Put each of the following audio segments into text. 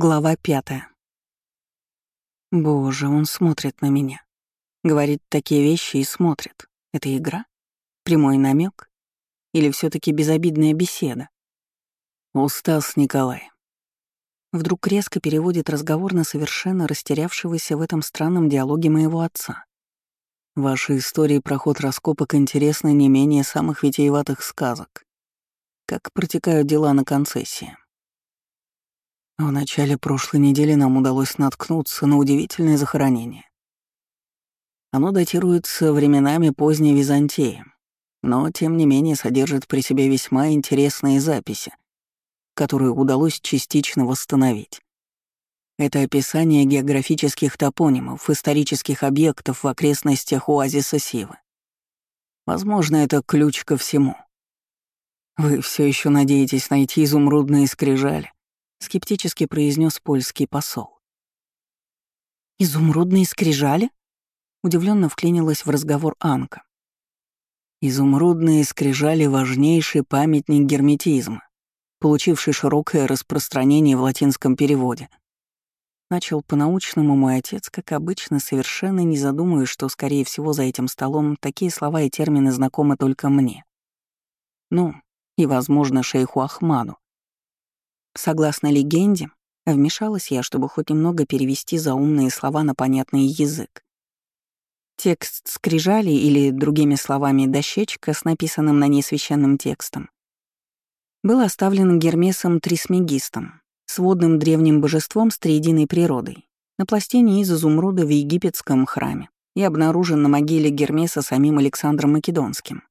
Глава пятая. Боже, он смотрит на меня. Говорит такие вещи и смотрит. Это игра? Прямой намек? Или все таки безобидная беседа? Устас Николай. Вдруг резко переводит разговор на совершенно растерявшегося в этом странном диалоге моего отца. Ваши истории про ход раскопок интересны не менее самых витиеватых сказок. Как протекают дела на концессии? В начале прошлой недели нам удалось наткнуться на удивительное захоронение. Оно датируется временами поздней Византии, но, тем не менее, содержит при себе весьма интересные записи, которые удалось частично восстановить. Это описание географических топонимов, исторических объектов в окрестностях оазиса Сивы. Возможно, это ключ ко всему. Вы все еще надеетесь найти изумрудные скрижали, — скептически произнес польский посол. «Изумрудные скрижали?» — удивленно вклинилась в разговор Анка. «Изумрудные скрижали — важнейший памятник герметизма, получивший широкое распространение в латинском переводе». Начал по-научному мой отец, как обычно, совершенно не задумываясь, что, скорее всего, за этим столом такие слова и термины знакомы только мне. Ну, и, возможно, шейху Ахмаду, Согласно легенде, вмешалась я, чтобы хоть немного перевести заумные слова на понятный язык. Текст скрижали или, другими словами, дощечка с написанным на ней священным текстом был оставлен Гермесом Трисмегистом, сводным древним божеством с триединой природой, на пластине из изумруда в египетском храме и обнаружен на могиле Гермеса самим Александром Македонским.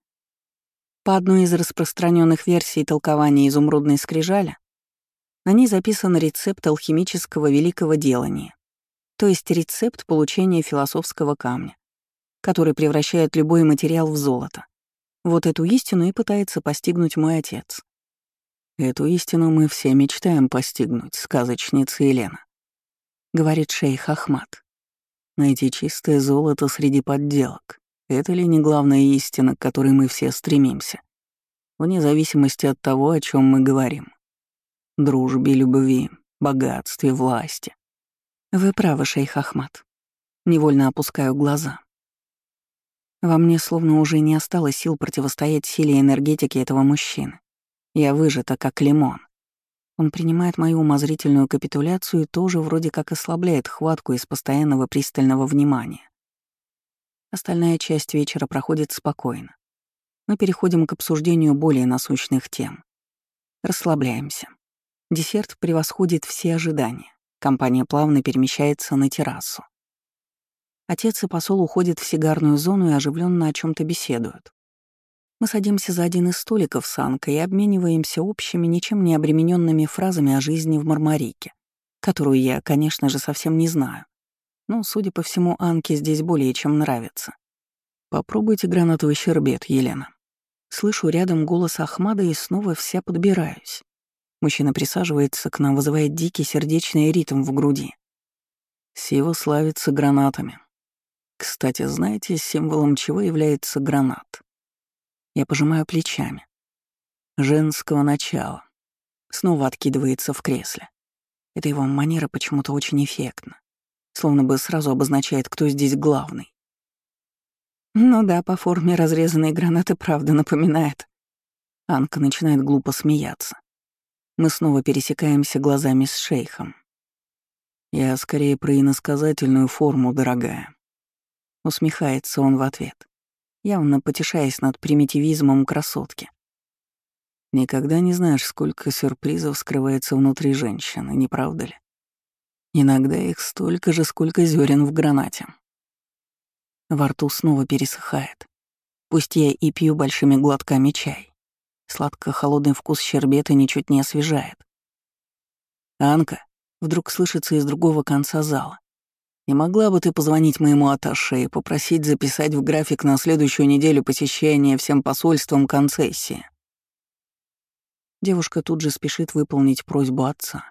По одной из распространенных версий толкования изумрудной скрижали, на ней записан рецепт алхимического великого делания, то есть рецепт получения философского камня, который превращает любой материал в золото. Вот эту истину и пытается постигнуть мой отец. Эту истину мы все мечтаем постигнуть, сказочница Елена. Говорит шейх Ахмат. Найти чистое золото среди подделок. Это ли не главная истина, к которой мы все стремимся? Вне зависимости от того, о чем мы говорим дружбе, любви, богатстве, власти. Вы правы, шейх Ахмат. Невольно опускаю глаза. Во мне словно уже не осталось сил противостоять силе энергетики этого мужчины. Я выжата, как лимон. Он принимает мою умозрительную капитуляцию и тоже вроде как ослабляет хватку из постоянного пристального внимания. Остальная часть вечера проходит спокойно. Мы переходим к обсуждению более насущных тем. Расслабляемся. Десерт превосходит все ожидания. Компания плавно перемещается на террасу. Отец и посол уходят в сигарную зону и оживленно о чем то беседуют. Мы садимся за один из столиков с Анкой и обмениваемся общими, ничем не обремененными фразами о жизни в Мармарике, которую я, конечно же, совсем не знаю. Но, судя по всему, Анке здесь более чем нравится. Попробуйте гранатовый щербет, Елена. Слышу рядом голос Ахмада и снова вся подбираюсь. Мужчина присаживается к нам, вызывает дикий сердечный ритм в груди. Сива славится гранатами. Кстати, знаете, символом чего является гранат? Я пожимаю плечами. Женского начала. Снова откидывается в кресле. Это его манера почему-то очень эффектна. Словно бы сразу обозначает, кто здесь главный. Ну да, по форме разрезанной гранаты правда напоминает. Анка начинает глупо смеяться. Мы снова пересекаемся глазами с шейхом. Я скорее про иносказательную форму, дорогая. Усмехается он в ответ, явно потешаясь над примитивизмом красотки. Никогда не знаешь, сколько сюрпризов скрывается внутри женщины, не правда ли? Иногда их столько же, сколько зерен в гранате. Во рту снова пересыхает. Пусть я и пью большими глотками чай. Сладко-холодный вкус щербета ничуть не освежает. «Анка», — вдруг слышится из другого конца зала. «Не могла бы ты позвонить моему атташе и попросить записать в график на следующую неделю посещения всем посольствам концессии?» Девушка тут же спешит выполнить просьбу отца.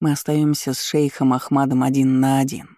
Мы остаемся с шейхом Ахмадом один на один.